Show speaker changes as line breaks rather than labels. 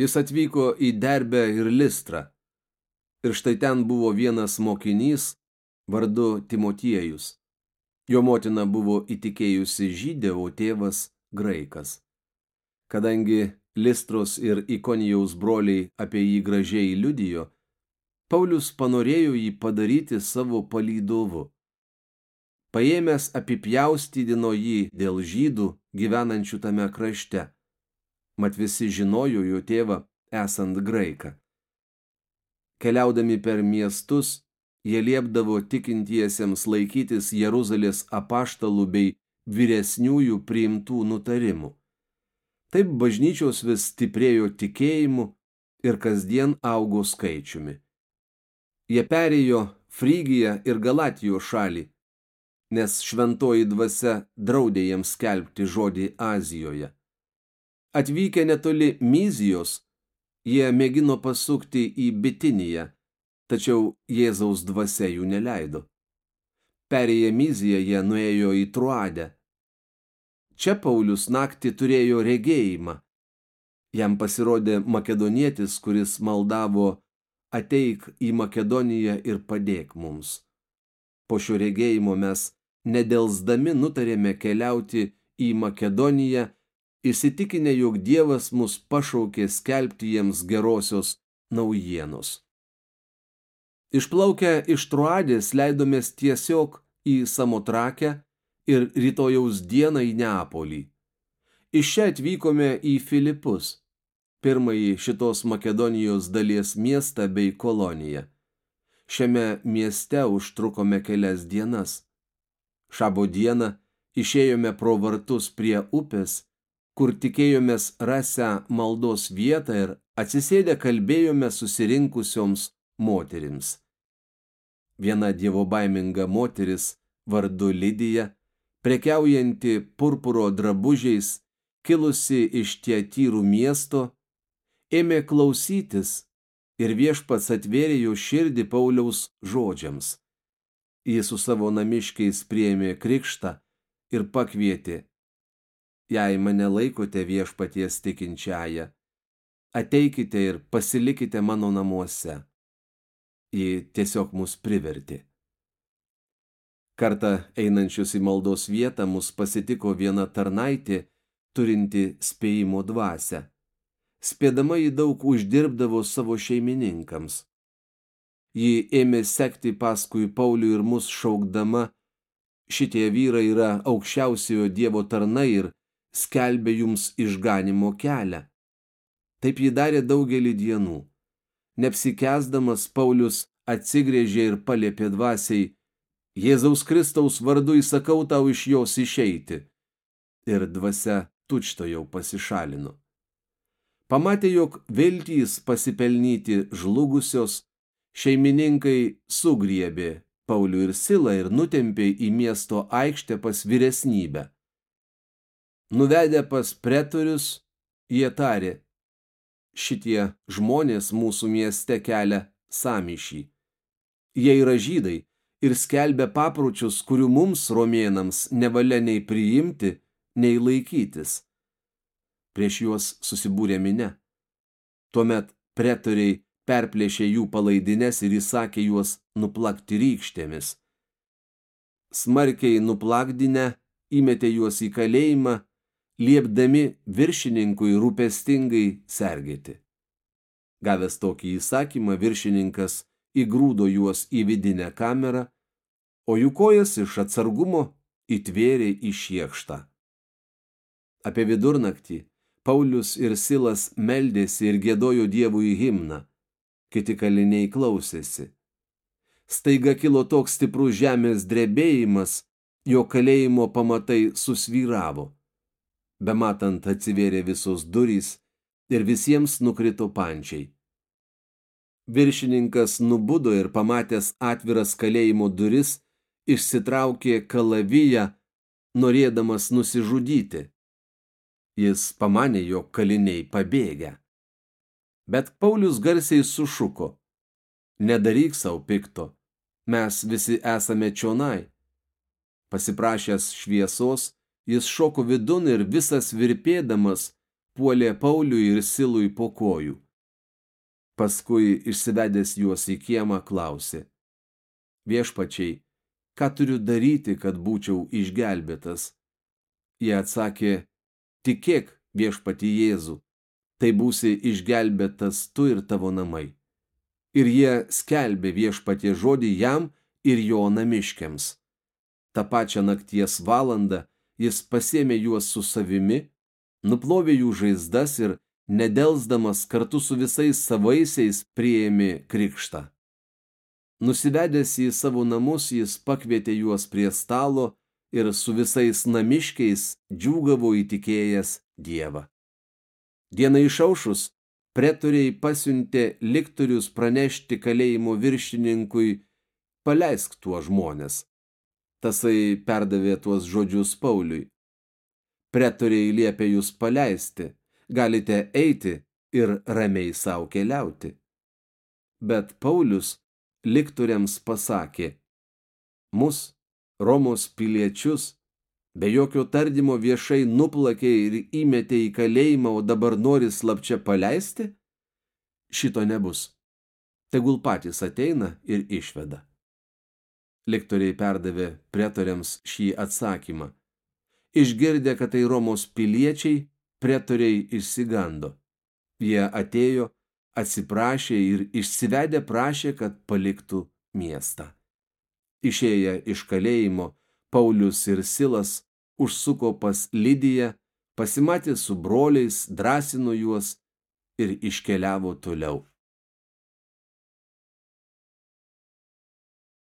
Jis atvyko į Derbę ir Listrą. Ir štai ten buvo vienas mokinys vardu Timotiejus. Jo motina buvo įtikėjusi žydė, o tėvas graikas. Kadangi Listros ir Ikonijaus broliai apie jį gražiai liudijo, Paulius panorėjo jį padaryti savo palydovu. Paėmęs apipjaustydino jį dėl žydų gyvenančių tame krašte. Mat visi žinojo jo tėvą esant graiką. Keliaudami per miestus, jie liepdavo tikintiesiems laikytis Jeruzalės apaštalų bei vyresniųjų priimtų nutarimų. Taip bažnyčios vis stiprėjo tikėjimu ir kasdien augo skaičiumi. Jie perėjo Frygiją ir Galatijos šalį, nes šventoji dvasia draudė jiems skelbti žodį Azijoje. Atvykę netoli Myzijos, jie mėgino pasukti į Bitiniją, tačiau Jėzaus dvasia jų neleido. Perėję Myziją jie nuėjo į Truadę. Čia Paulius naktį turėjo regėjimą. Jam pasirodė makedonietis, kuris maldavo ateik į Makedoniją ir padėk mums. Po šio regėjimo mes nedelsdami nutarėme keliauti į Makedoniją, įsitikinę, jog Dievas mus pašaukė skelbti jiems gerosios naujienos. Išplaukę iš Truadės leidomės tiesiog į Samotrakę ir rytojaus dieną į Neapolį. Iš čia atvykome į Filipus, pirmąjį šitos Makedonijos dalies miestą bei koloniją. Šiame mieste užtrukome kelias dienas. Šabo dieną išėjome pro vartus prie upės, kur tikėjomės rasę maldos vietą ir atsisėdę kalbėjome susirinkusioms moterims. Viena dievo baiminga moteris vardu Lydija, prekiaujanti purpuro drabužiais, kilusi iš Tietyrų miesto, ėmė klausytis ir viešpats atvėrė jo širdį Pauliaus žodžiams. Jis su savo namiškiais priėmė krikštą ir pakvietė, jei mane laikote viešpaties tikinčiają, ateikite ir pasilikite mano namuose. Ji tiesiog mus privertė. Kartą einančius į maldos vietą mus pasitiko viena tarnaitė, turinti spėjimo dvasę. Spėdama jį daug uždirbdavo savo šeimininkams. Ji ėmė sekti paskui Paulių ir mus šaukdama, šitie vyrai yra aukščiausiojo Dievo tarnai ir skelbė jums išganimo kelią. Taip ji darė daugelį dienų. Nepsikesdamas Paulius atsigrėžė ir paliepė dvasiai, Jėzaus Kristaus vardu įsakau tau iš jos išeiti. Ir dvasia tučto jau pasišalino. Pamatė, jog viltys pasipelnyti žlugusios, Šeimininkai sugriebė Paulių ir Silą ir nutempė į miesto aikštę pas vyresnybę. Nuvedę pas pretorius, jie tarė, šitie žmonės mūsų mieste kelia samyšį. Jie yra žydai ir skelbia papročius, kurių mums romėnams nevalia nei priimti, nei laikytis. Prieš juos susibūrė minė. Tuomet pretoriai perplėšė jų palaidines ir įsakė juos nuplakti rykštėmis. Smarkiai nuplakdinę įmetė juos į kalėjimą, liepdami viršininkui rūpestingai sergėti. Gavęs tokį įsakymą, viršininkas įgrūdo juos į vidinę kamerą, o jų kojas iš atsargumo įtvėrė į šiekštą. Apie vidurnaktį Paulius ir Silas meldėsi ir gėdojo Dievui himną – kiti kaliniai klausėsi. Staiga kilo toks stiprus žemės drebėjimas, jo kalėjimo pamatai susvyravo. Bematant atsivėrė visos durys ir visiems nukrito pančiai. Viršininkas nubudo ir pamatęs atviras kalėjimo duris, išsitraukė kalaviją, norėdamas nusižudyti. Jis pamanė, jog kaliniai pabėgę. Bet Paulius garsiai sušuko. Nedaryk savo pikto, mes visi esame čionai. Pasiprašęs šviesos, jis šoko vidun ir visas virpėdamas puolė Pauliui ir Silui po kojų. Paskui išsivedęs juos į kiemą klausė. Viešpačiai, ką turiu daryti, kad būčiau išgelbėtas? Jie atsakė, tikėk viešpati Jėzų, tai būsi išgelbėtas tu ir tavo namai. Ir jie skelbė viešpatie žodį jam ir jo namiškiams. Ta pačią nakties valandą jis pasėmė juos su savimi, nuplovė jų žaizdas ir nedelsdamas kartu su visais savaisiais priėmė krikštą. Nusivedęs į savo namus, jis pakvietė juos prie stalo ir su visais namiškiais džiūgavo įtikėjęs Dievą. Diena išaušus, pretoriai pasiuntė liktorius pranešti kalėjimo viršininkui, paleisk tuos žmonės. Tasai perdavė tuos žodžius Pauliui. Pretoriai liepia jūs paleisti, galite eiti ir ramiai savo keliauti. Bet Paulius liktoriams pasakė, mus, Romos piliečius, be jokio tardymo viešai nuplakė ir įmetė į kalėjimą, o dabar nori slapčia paleisti? Šito nebus. Tegul patys ateina ir išveda. Lektoriai perdavė pretoriams šį atsakymą. Išgirdę, kad tai Romos piliečiai, pretoriai išsigando. Jie atėjo, atsiprašė ir išsivedę prašė, kad paliktų miestą. Išėję iš kalėjimo, Paulius ir Silas užsuko pas Lidiją, pasimatė su broliais, drąsino juos ir iškeliavo toliau.